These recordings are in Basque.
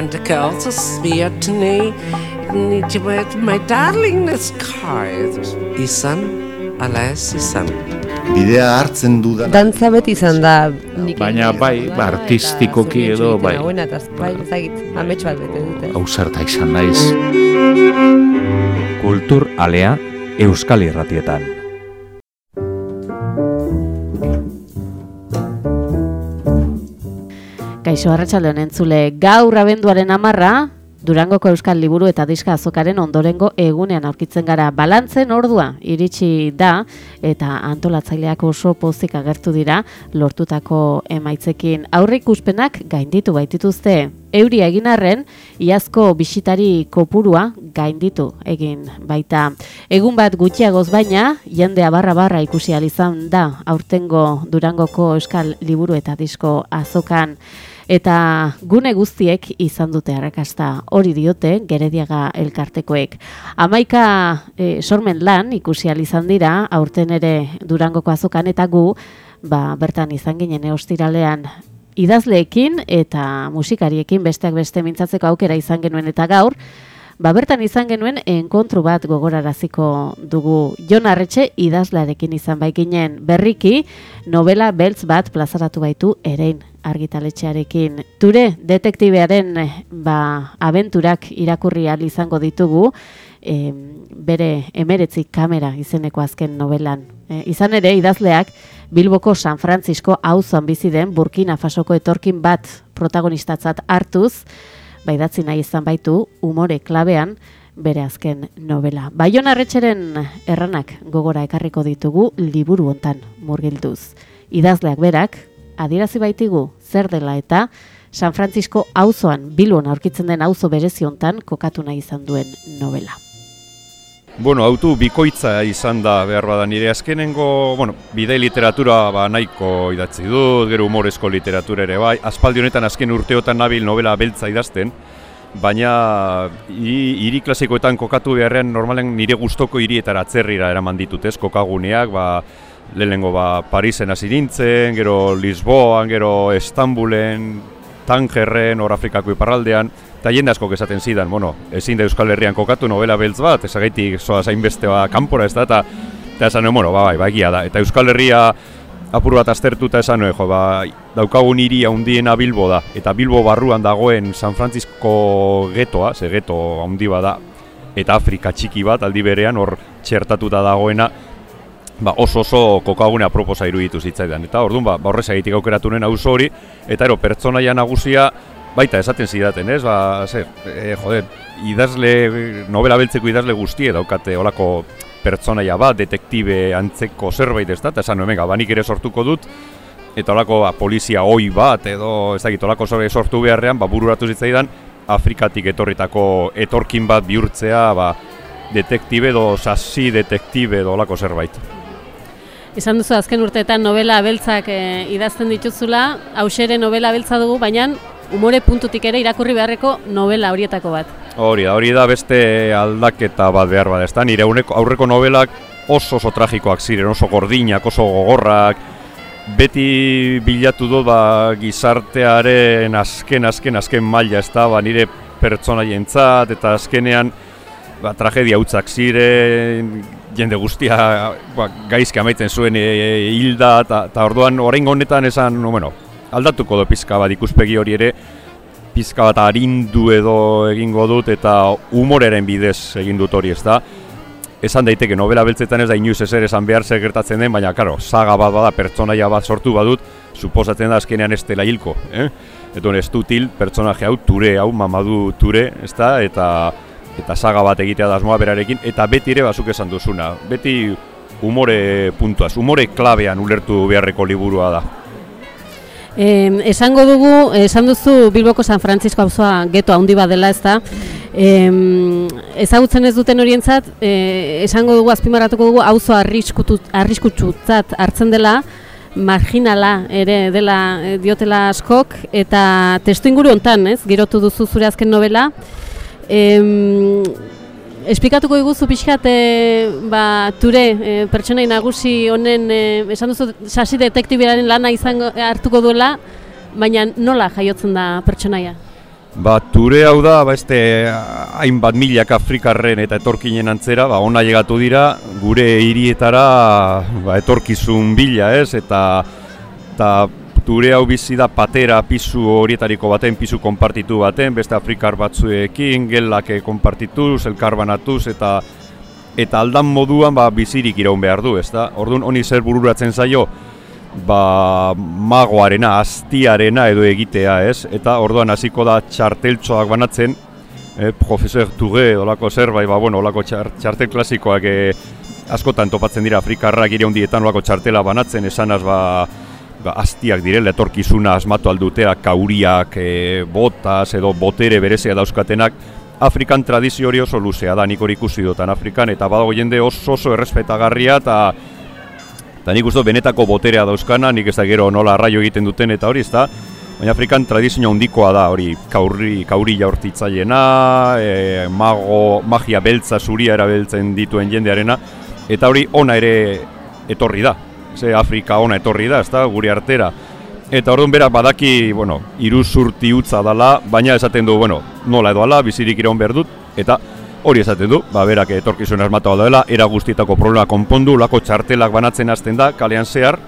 And the girls swear to me, need you with my darling this card. Izan, ala ez izan. Bidea hartzen dudan Dantza beti izan da Baina bai, ba, artistikoki edo, bai. Hauena, eta bai, ezagit, amets bat bete dute. Hausarta izan naiz. Kultur alea Euskal Irratietan. Kaixo Arratsaldeon entzule, gaur abenduaren amarra, Durangoko Euskal Liburu eta Diska Azokaren ondorengo egunean aurkitzen gara. Balantzen ordua iritsi da eta antolatzaileak oso pozik agertu dira lortutako emaitzekin. Aurre ikuspenak gainditu baitituzte. Euria egin arren, iazko bisitari kopurua gainditu egin baita. Egun bat gutxiagoz baina, jende barra-barra ikusi ahal izan da aurtengo Durangoko Euskal Liburu eta Disko Azokan. Eta gune guztiek izan dute arrakasta hori diote gerediaga elkartekoek. Amaika e, sormen lan ikusi izan dira, aurten ere Durangoko azokan eta gu, ba, bertan izan ginen eostiralean idazleekin eta musikariekin besteak beste mintzatzeko aukera izan genuen eta gaur, Ba, bertan izan genuen enkontru bat gogoraraziko dugu Jon Arretxe idazlarekin izan baikinen berriki novela beltz bat plazaratu baitu erein argitaletxearekin. Ture detektibearen ba, abenturak irakurri ahal izango ditugu e, bere emeretzi kamera izeneko azken novelan. E, izan ere idazleak Bilboko San Francisco auzoan bizi den Burkina Fasoko etorkin bat protagonistatzat hartuz, baidatzi nahi izan baitu umore klabean bere azken novela. Baion arretxeren erranak gogora ekarriko ditugu liburu hontan murgilduz. Idazleak berak, adierazi baitigu zer dela eta San Francisco auzoan Bilbon aurkitzen den auzo berezi hontan kokatu nahi izan duen novela. Bueno, autu bikoitza izan da behar bada. Nire azkenengo, bueno, bidei literatura ba, nahiko idatzi dut, gero humorezko literatura ere bai, aspaldi honetan azken urteotan nabil novela beltza idazten, baina hiri klasikoetan kokatu beharrean normalen nire gustoko hirietara atzerrira eraman ditut, ez, kokaguneak, ba, lehenengo ba, Parisen hasi nintzen, gero Lisboan, gero Estambulen, Tangerren, hor Afrikako iparraldean, eta jende asko esaten zidan, bueno, ezin da Euskal Herrian kokatu novela beltz bat, ezagaitik soa zainbeste ba, kanpora ez da, eta, esan nuen, bueno, ba, bai, ba, egia da. Eta Euskal Herria apur bat aztertuta esan nuen, jo, ba, daukagun hiri handiena Bilbo da, eta Bilbo barruan dagoen San Francisco getoa, ze geto handi bada, eta Afrika txiki bat aldi berean hor txertatuta dagoena, ba, oso oso kokagunea proposa iruditu zitzaidan. Eta orduan, ba, ba horrez egitik aukeratu nuen auzo hori, eta ero, pertsonaia nagusia, baita esaten zidaten, ez? Ba, zer, e, joder, idazle, novela beltzeko idazle guztie daukate olako pertsonaia bat, detektibe antzeko zerbait ez da, eta esan nuen, banik ere sortuko dut, eta olako ba, polizia oi bat, edo ez dakit, olako sortu beharrean, ba, bururatu zitzaidan, Afrikatik etorritako etorkin bat bihurtzea, ba, detektibe edo sasi detektibe edo olako zerbait. Izan duzu azken urteetan novela beltzak e, idazten dituzula, hausere novela beltza dugu, baina umore puntutik ere irakurri beharreko novela horietako bat. Hori da, hori da beste aldaketa bat behar bat, ezta? Nire uneko, aurreko novelak oso oso tragikoak ziren, oso gordinak, oso gogorrak, beti bilatu dut ba, gizartearen azken, azken, azken maila, ez da, ba, nire pertsonaientzat eta azkenean ba, tragedia hutzak ziren, jende guztia ba, gaizki amaitzen zuen e, e, hilda, eta orduan orain honetan esan, no, bueno, aldatuko do pizka bat ikuspegi hori ere, pizka bat arindu edo egingo dut eta humoreren bidez egin dut hori ez da. Esan daiteke novela beltzetan ez da inoiz ezer esan behar zer gertatzen den, baina karo, saga bat bada, pertsonaia bat sortu badut, suposatzen da azkenean ez dela hilko. Eh? Eta ez dut hil, pertsonaje hau, ture hau, mamadu ture, ez da, eta, eta saga bat egitea da asmoa berarekin, eta beti ere bazuk esan duzuna. Beti umore puntuaz, umore klabean ulertu beharreko liburua da. Eh, esango dugu, esan duzu Bilboko San Francisco auzoa geto handi bat dela, ezta? Eh, ezagutzen ez duten horientzat, eh, esango dugu azpimarratuko dugu auzo arriskutsutzat hartzen dela, marginala ere dela eh, diotela askok eta testu inguru hontan, ez? Girotu duzu zure azken novela. Em, esplikatuko diguzu pixkat e, ba, ture e, pertsonai nagusi honen e, esan duzu sasi detektibiraren lana izango hartuko duela, baina nola jaiotzen da pertsonaia? Ba, ture hau da, ba, este, hainbat milak Afrikarren eta etorkinen antzera, ba, ona llegatu dira, gure hirietara ba, etorkizun bila, ez, eta, eta ture hau bizi da patera pisu horietariko baten, pisu konpartitu baten, beste Afrikar batzuekin, gelak konpartituz, elkarbanatuz, eta eta aldan moduan ba, bizirik iraun behar du, ez da? Orduan, honi zer bururatzen zaio, ba, magoarena, astiarena edo egitea, ez? Eta orduan hasiko da txarteltxoak banatzen, eh, profesor Touré, olako zerbait, ba, bueno, olako txar, txartel klasikoak eh, askotan topatzen dira Afrikarrak ire hundietan olako txartela banatzen, esanaz, ba, ba, astiak direla, etorkizuna asmatu aldutea, kauriak, e, botas edo botere berezea dauzkatenak, Afrikan tradizio hori oso luzea da, nik hori ikusi dutan Afrikan, eta badago jende oso oso errespetagarria, eta eta nik uste benetako boterea dauzkana, nik ez da gero nola arraio egiten duten eta hori, ez da, baina Afrikan tradizio handikoa da, hori kauri, kauri jaurtitzaiena, e, mago, magia beltza zuria erabiltzen dituen jendearena, eta hori ona ere etorri da, ze Afrika ona etorri da, ez da, guri artera, Eta orduan berak badaki, bueno, iruzurti utza dala, baina esaten du, bueno, nola edo ala, bizirik iraun behar dut, eta hori esaten du, ba, berak etorkizun asmatu dela, era guztietako problema konpondu, lako txartelak banatzen hasten da, kalean zehar,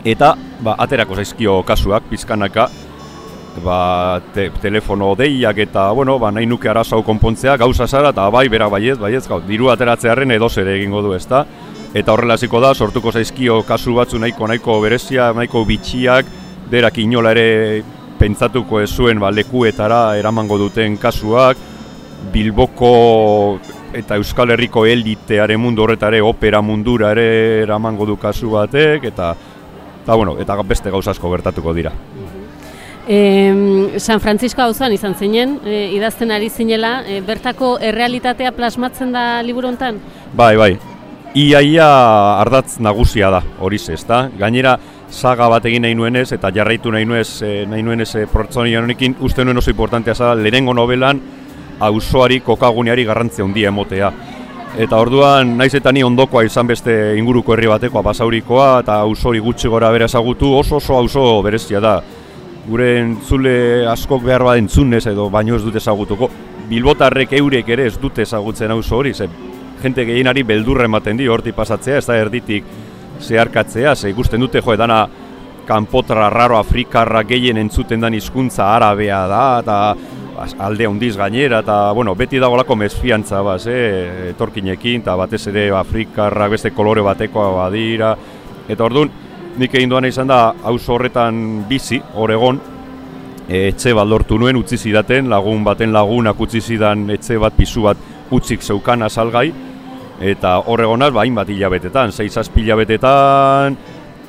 eta, ba, aterako zaizkio kasuak, pizkanaka, ba, te, telefono deiak eta, bueno, ba, nahi nuke arazau konpontzea, gauza zara, eta bai, berak baiez, baiez, gau, diru ateratzearen edo zer egingo du, ezta? Eta horrela hasiko da, sortuko zaizkio kasu batzu nahiko nahiko berezia, nahiko bitxiak, berak inola ere pentsatuko ez zuen ba, lekuetara eramango duten kasuak, Bilboko eta Euskal Herriko elitearen mundu horretare, opera mundura ere eramango du kasu batek, eta, eta, bueno, eta beste gauzasko gertatuko dira. E, San Francisco hauzan izan zinen, e, idazten ari zinela, e, bertako errealitatea plasmatzen da liburu hontan? Bai, bai, Iaia ardatz nagusia da, hori ez da. Gainera, saga bat egin nahi nuenez eta jarraitu nahi nuenez, e, nahi nuenez e, honekin, uste nuen oso importantea zara, lehenengo novelan, auzoari kokaguneari garrantzia handia emotea. Eta orduan, naiz eta ni ondokoa izan beste inguruko herri batekoa, basaurikoa, eta auzori gutxi gora bere ezagutu, oso oso auzo berezia da. Gure entzule askok behar bat entzunez edo baino ez dute ezagutuko. Bilbotarrek eurek ere ez dute ezagutzen auzo hori, ze jente gehienari beldurra ematen di horti pasatzea, ez da erditik zeharkatzea, ze ikusten dute jo edana kanpotra raro afrikarra gehien entzuten dan hizkuntza arabea da, eta alde handiz gainera, eta bueno, beti dagolako mesfiantza baz, eh, etorkinekin, eta batez ere afrikarra beste kolore batekoa badira, eta orduan, nik egin duan izan da, auzo horretan bizi, Oregon, etxe baldortu nuen utzi zidaten, lagun baten lagunak utzi zidan etxe bat, pisu bat, utzik zeukan azalgai, eta horregonaz, ba, hainbat hilabetetan, 6 hilabetetan,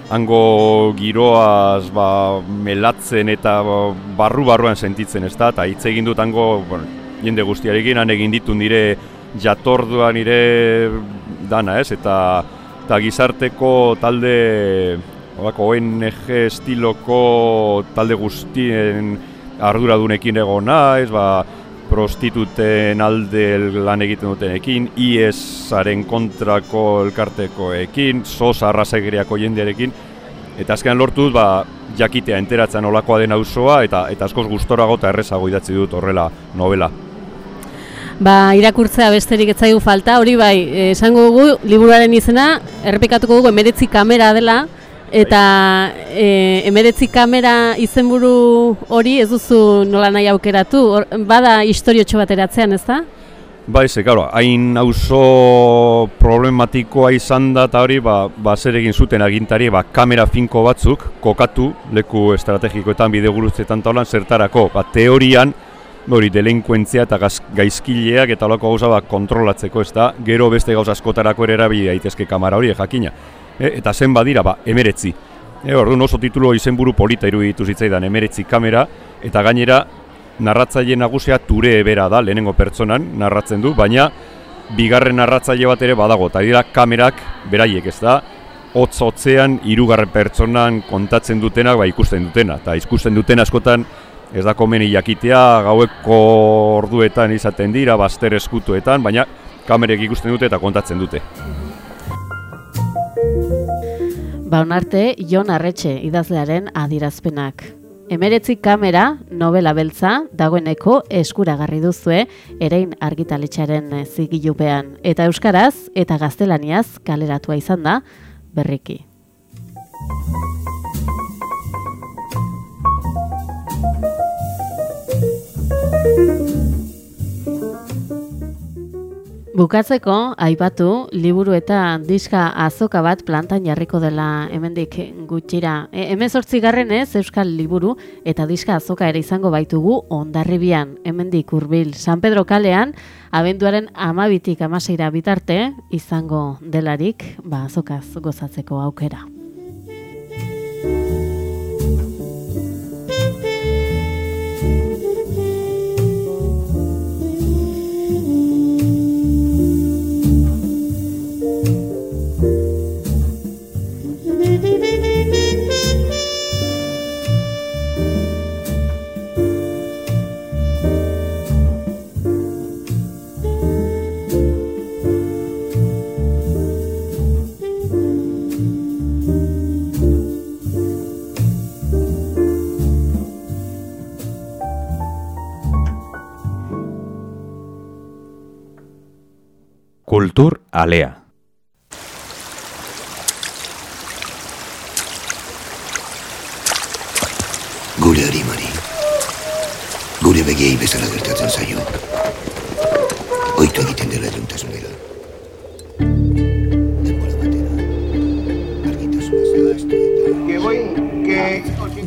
hango giroaz ba, melatzen eta ba, barru-barruan sentitzen ez da, eta hitz egin dut hango, bueno, jende guztiarekin, han egin ditu nire jatorduan nire dana ez, eta, eta gizarteko talde, olako ONG estiloko talde guztien arduradunekin egon naiz, ba, prostituten alde lan egiten dutenekin, IESaren kontrako elkartekoekin, SOS arrazegriako jendearekin, eta azkenan lortu dut, ba, jakitea enteratzen olakoa den auzoa eta eta askoz gustorago eta errezago idatzi dut horrela novela. Ba, irakurtzea besterik etzaigu falta, hori bai, esango dugu, liburuaren izena, errepikatuko dugu, emeretzi kamera dela, Eta e, emeretzi kamera izenburu hori ez duzu nola nahi aukeratu, bada historiotxo bat eratzean, ez da? Ba, ez, claro, hain auzo problematikoa izan da eta hori, ba, ba zer egin zuten agintari, ba, kamera finko batzuk kokatu leku estrategikoetan bide gurutzetan taulan zertarako, ba, teorian, hori delinkuentzia eta gaizkileak eta lako gauza ba, kontrolatzeko, ez da, gero beste gauza askotarako ere erabili daitezke kamera hori, jakina e, eta zen badira, ba, emeretzi. E, orduan oso titulo izenburu polita iruditu zitzaidan emeretzi kamera, eta gainera narratzaile nagusia ture ebera da, lehenengo pertsonan narratzen du, baina bigarren narratzaile bat ere badago, eta dira kamerak beraiek ez da, hotz hotzean hirugarren pertsonan kontatzen dutenak ba, ikusten dutena, eta ikusten dutena askotan ez da komeni jakitea, gaueko orduetan izaten dira, baster eskutuetan, baina kamerek ikusten dute eta kontatzen dute. Baunarte, Jon Arretxe idazlearen adirazpenak. Emeretzi kamera, novela beltza, dagoeneko eskuragarri duzue, erein argitaletxaren zigilupean. Eta euskaraz eta gaztelaniaz kaleratua izan da, berriki. Bukatzeko, aipatu, liburu eta diska azoka bat plantan jarriko dela hemendik gutxira. E, hemen garren ez, Euskal Liburu eta diska azoka ere izango baitugu ondarribian, hemendik urbil. San Pedro kalean, abenduaren amabitik amaseira bitarte, izango delarik, ba, azokaz gozatzeko aukera. Kultur alea. Gure harimari. Gure begiei bezala gertatzen zaio.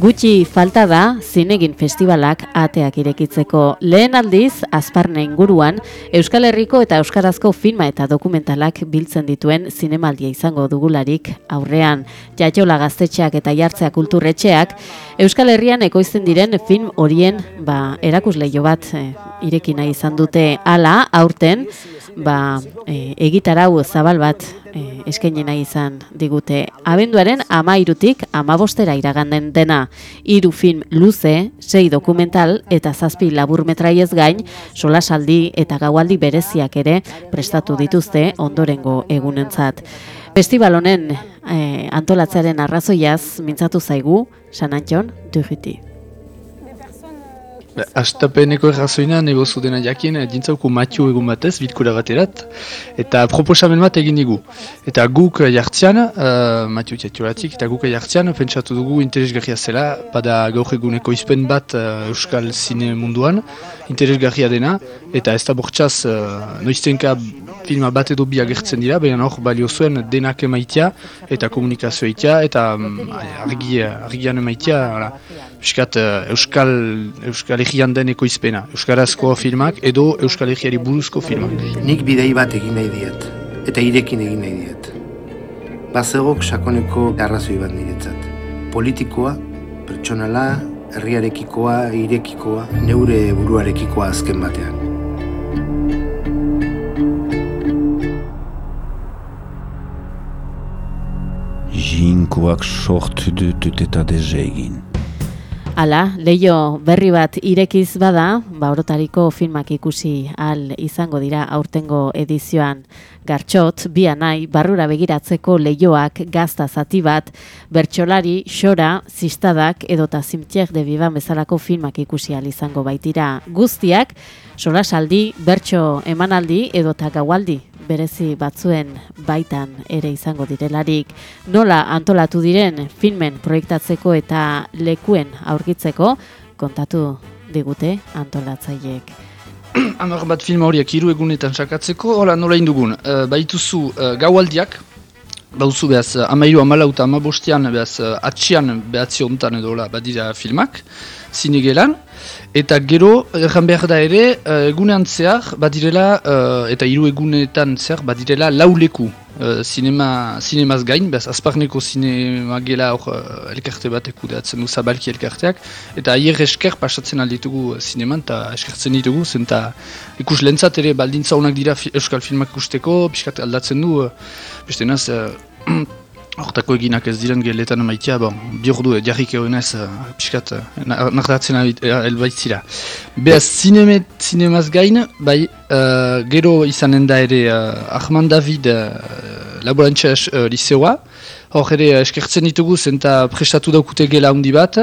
Gutxi falta da zinegin festivalak ateak irekitzeko. Lehen aldiz, azparne inguruan, Euskal Herriko eta Euskarazko filma eta dokumentalak biltzen dituen zinemaldia izango dugularik aurrean. Jatxola gaztetxeak eta jartzea kulturretxeak, Euskal Herrian ekoizten diren film horien ba, erakusleio bat e, ireki nahi izan dute hala aurten, ba, e, egitarau zabal bat e, eskaini nahi izan digute. Abenduaren ama irutik ama bostera iraganden dena. Hiru film luze, sei dokumental eta zazpi labur metraiez gain, solasaldi eta gaualdi bereziak ere prestatu dituzte ondorengo egunentzat. Festival honen e, antolatzearen arrazoiaz mintzatu zaigu, San Antxon, Dugiti. Astapeneko errazoina nebo zudena jakin dintzauko matio egun batez, bitkura baterat, eta proposamen bat egin digu. Eta guk jartzean, uh, matio txatxoratik, eta guk jartzean, pentsatu dugu interesgarria zela, bada gaur eguneko izpen bat uh, Euskal Zine munduan, interesgarria dena, eta ez da bortxaz, uh, noiztenka filma bat edo bi agertzen dira, baina hor balio zuen denak emaitia, eta komunikazioa itia, eta um, argi, argian emaitia, Piskat, Euskal, Euskal Egean den ekoizpena, Euskarazko filmak edo Euskal Egeari buruzko filmak. Nik bidei bat egin nahi diet, eta irekin egin nahi diet. Bazegok sakoneko arrazoi bat niretzat. Politikoa, pertsonala, herriarekikoa, irekikoa, neure buruarekikoa azken batean. Jinkoak sortu dutut eta dezegin. Hala, leio berri bat irekiz bada, ba orotariko filmak ikusi al izango dira aurtengo edizioan. Gartxot, bianai, barrura begiratzeko leioak gazta zati bat, bertsolari, xora, zistadak edota zimtiek de biban bezalako filmak ikusi al izango baitira. Guztiak, solasaldi, bertso emanaldi edota gaualdi berezi batzuen baitan ere izango direlarik. Nola antolatu diren filmen proiektatzeko eta lekuen aurkitzeko kontatu digute antolatzaileek. Amar bat film horiek hiru egunetan sakatzeko, hola nola indugun, uh, baituzu uh, gaualdiak, bauzu behaz, amairu amalau eta amabostian behaz, atxian behatzi ontan edo badira filmak, zinegelan, Eta gero, erran behar da ere, uh, egunean zehar, badirela, uh, eta hiru egunetan zehar, badirela lauleku uh, sinema, sinemaz gain, behaz azparneko sinema gela hor elkarte bat ekudatzen du zabalki elkarteak, eta aier esker pasatzen alditugu sineman, eta eskertzen ditugu, zen eta ikus lehentzat ere baldintza honak dira euskal filmak ikusteko, pixkat aldatzen du, beste naz, Hortako eginak ez diren geletan maitea, bon, bi ordu jarrik egon ez, uh, piskat, uh, nardatzen elbaitzira. Beaz, zinemet, zinemaz gain, bai, uh, gero izanen da ere uh, Ahman David uh, laborantza uh, liseoa, hor ere eskertzen ditugu zenta prestatu daukute gela handi bat,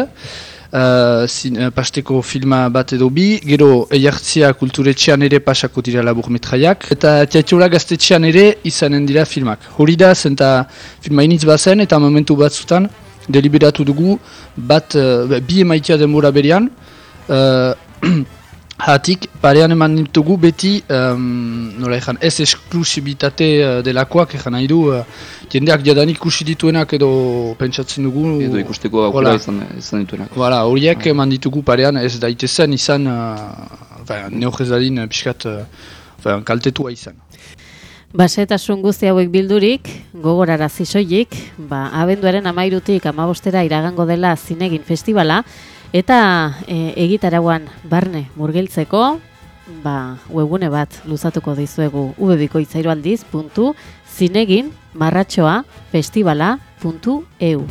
zin, uh, pasteko filma bat edo bi, gero eiartzia kulturetxean ere pasako dira labur metraiak, eta teatiola gaztetxean ere izanen dira filmak. Hori da, zenta filma initz bazen eta momentu batzutan deliberatu dugu bat uh, bi emaitia denbora berean, uh, Hatik, parean eman ditugu beti, um, nola ezan, ez esklusibitate uh, delakoak ezan nahi du, uh, jendeak jadanik ikusi dituenak edo pentsatzen dugu. Edo ikusteko aukera izan, izan dituenak. Voilà, horiek eman ditugu parean ez daitezen izan, uh, neogezadin uh, pixkat uh, kaltetua izan. Basetasun guzti hauek bildurik, gogorara zisoilik, ba, abenduaren amairutik amabostera iragango dela zinegin festivala, Eta e, egitarauan barne murgiltzeko, ba, webune bat luzatuko dizuegu ubebikoitzairoaldiz.zinegin marratxoa festivala.eu.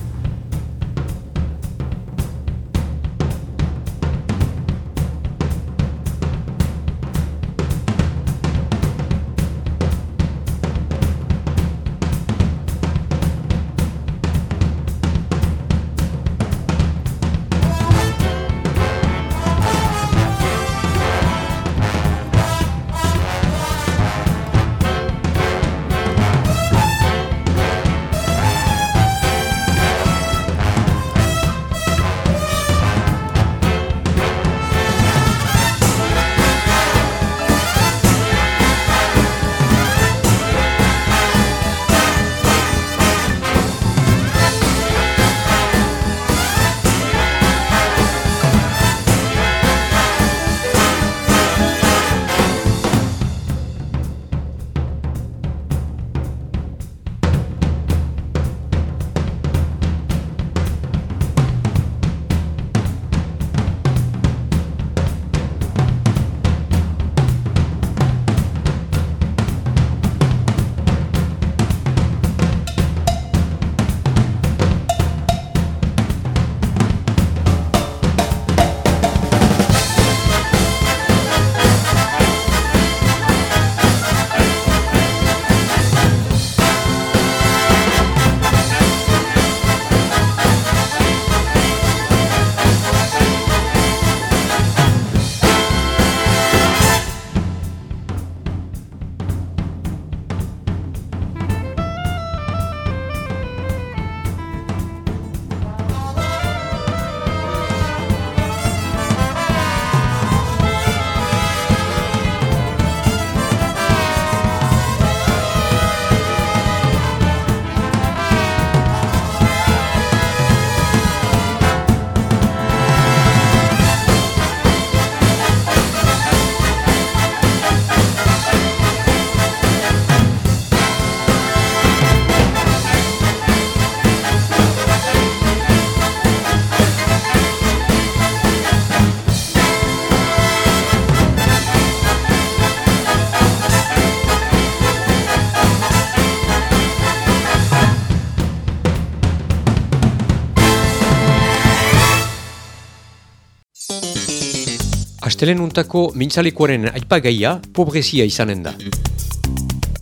Astelen untako mintzalikoaren aipagaia pobrezia izanen da.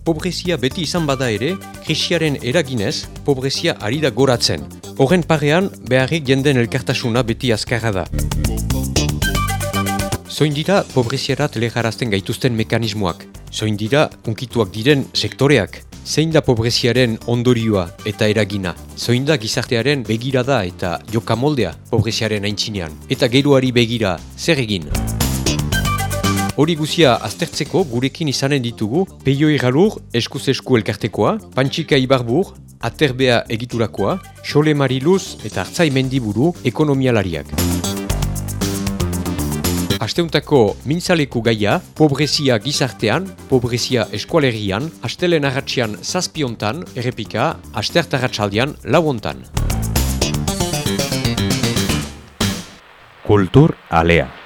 Pobrezia beti izan bada ere, krisiaren eraginez, pobrezia ari da goratzen. Horren parean, beharrik jenden elkartasuna beti azkarra da. Zoin dira pobreziarat leharazten gaituzten mekanismoak. Zoin dira unkituak diren sektoreak. Zein da pobreziaren ondorioa eta eragina? Zoin da gizartearen begirada eta jokamoldea pobreziaren aintzinean? Eta geruari begira, zer egin? Hori guzia aztertzeko gurekin izanen ditugu Peio Iralur eskuz esku elkartekoa, Pantxika Ibarbur, Aterbea egiturakoa, Xole Mariluz eta Artzai Mendiburu ekonomialariak. Asteuntako mintzaleku gaia, pobrezia gizartean, pobrezia eskualerian, astelen arratxian zazpiontan, errepika, astertarratxaldian lauontan. Kultur alea.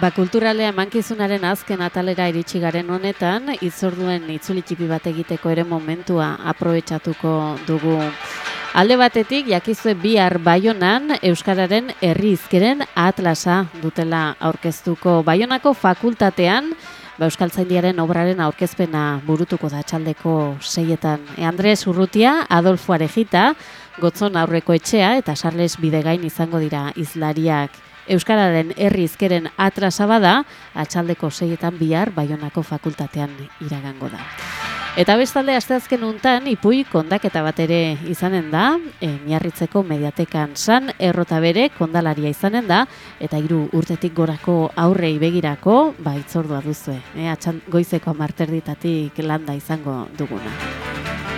Ba, kulturalea mankizunaren azken atalera iritsi garen honetan, itzorduen itzulitxipi bat egiteko ere momentua aprobetsatuko dugu. Alde batetik, jakizue bihar baionan Euskararen herri izkeren atlasa dutela aurkeztuko. Baionako fakultatean, ba, Euskaltzaindiaren obraren aurkezpena burutuko da txaldeko seietan. E Andres Urrutia, Adolfo Arejita, Gotzon aurreko etxea eta Sarles Bidegain izango dira izlariak. Euskararen herri izkeren atrasaba da, atxaldeko seietan bihar Baionako fakultatean iragango da. Eta bestalde asteazken untan ipui kondaketa bat ere izanen da, e, miarritzeko mediatekan san errota bere kondalaria izanen da, eta hiru urtetik gorako aurrei begirako, ba itzordua duzue, e, atxan, goizeko amarterditatik landa izango duguna.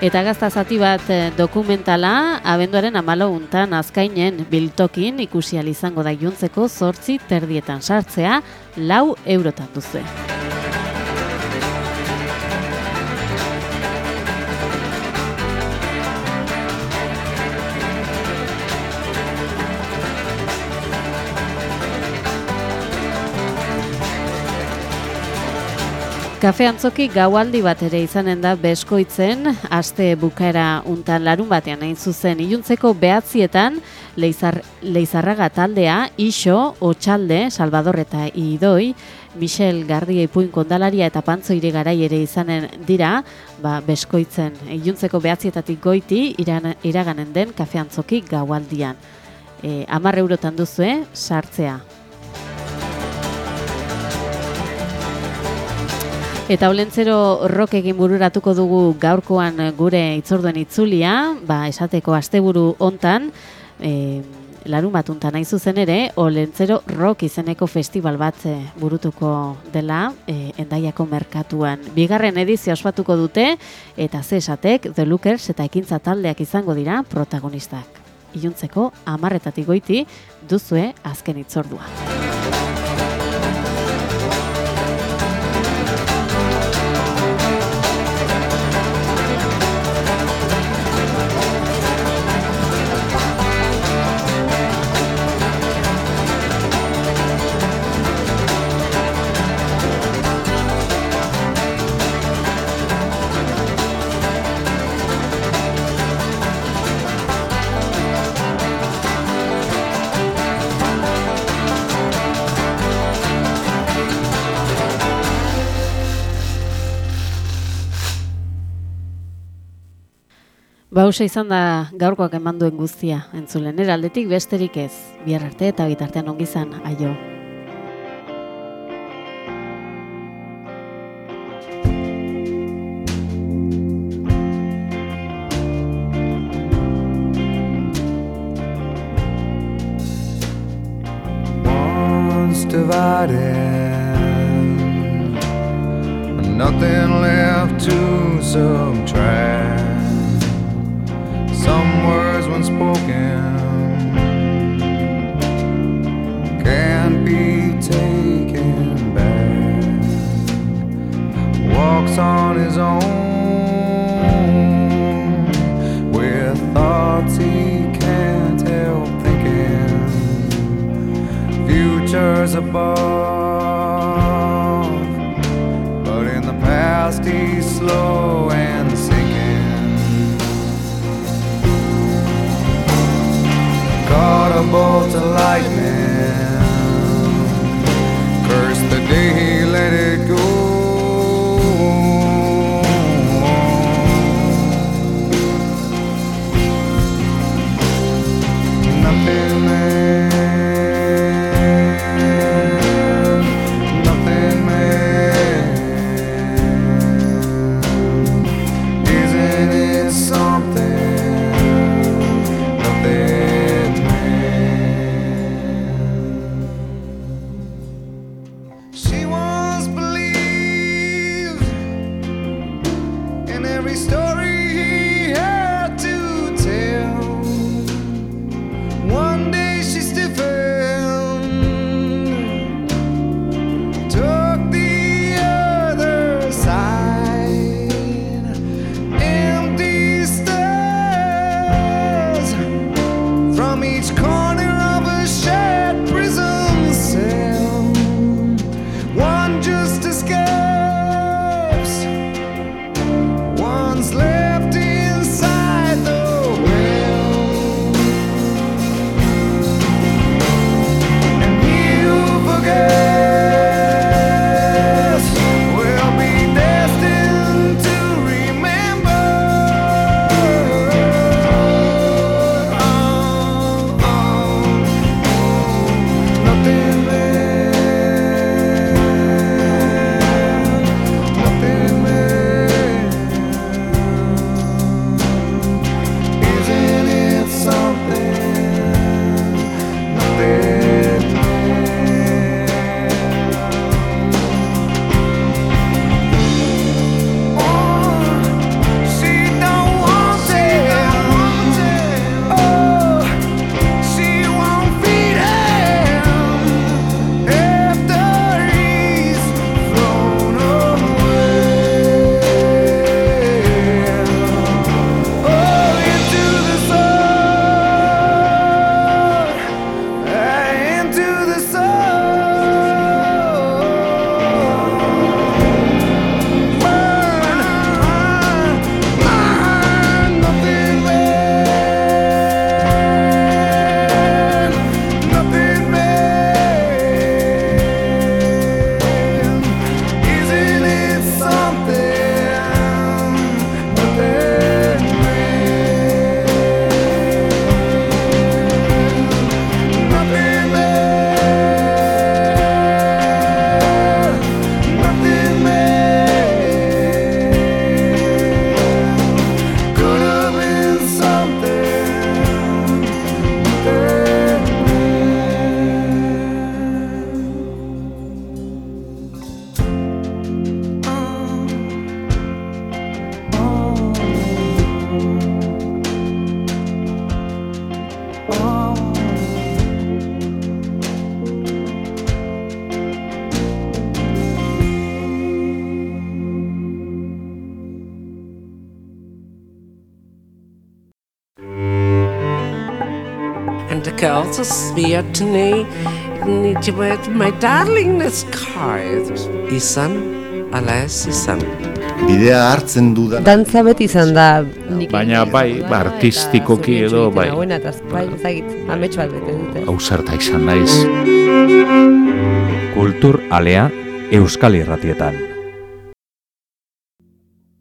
Eta gazta zati bat eh, dokumentala, abenduaren amalo untan azkainen biltokin ikusi izango da juntzeko zortzi terdietan sartzea, lau eurotan duzu. Kafe antzoki gaualdi bat ere izanen da beskoitzen, aste bukaera untan larun batean hain zuzen iluntzeko behatzietan, leizar, leizarraga taldea, iso, otxalde, salvador eta idoi, Michel Gardia ipuin kondalaria eta pantzo ire garai ere izanen dira, ba, beskoitzen iluntzeko behatzietatik goiti iraganen den kafe antzoki gaualdian. E, Amar eurotan duzue, sartzea. Eta olentzero rok egin bururatuko dugu gaurkoan gure itzorduen itzulia, ba, esateko asteburu hontan, e, larun bat untan nahi zuzen ere, olentzero rock izeneko festival bat eh, burutuko dela e, endaiako merkatuan. Bigarren edizio ospatuko dute, eta ze esatek, The Lookers eta ekintza taldeak izango dira protagonistak. Iluntzeko, amarretatik goiti, duzue azken itzordua. Bausa izan da gaurkoak eman duen guztia, entzulen. Eraldetik besterik ez, bihar arte eta bitartean ongizan, aio. With thoughts he can't help thinking. Futures above, you with my darlingness card. Izan, ala ez izan. Bidea hartzen dudan. Dantza beti izan da nik Baina bai, ba, artistikoki edo bai. Hauena, eta bai, ezagit, amets bat bete dute. Ausarta izan naiz. Kultur alea Euskal Irratietan.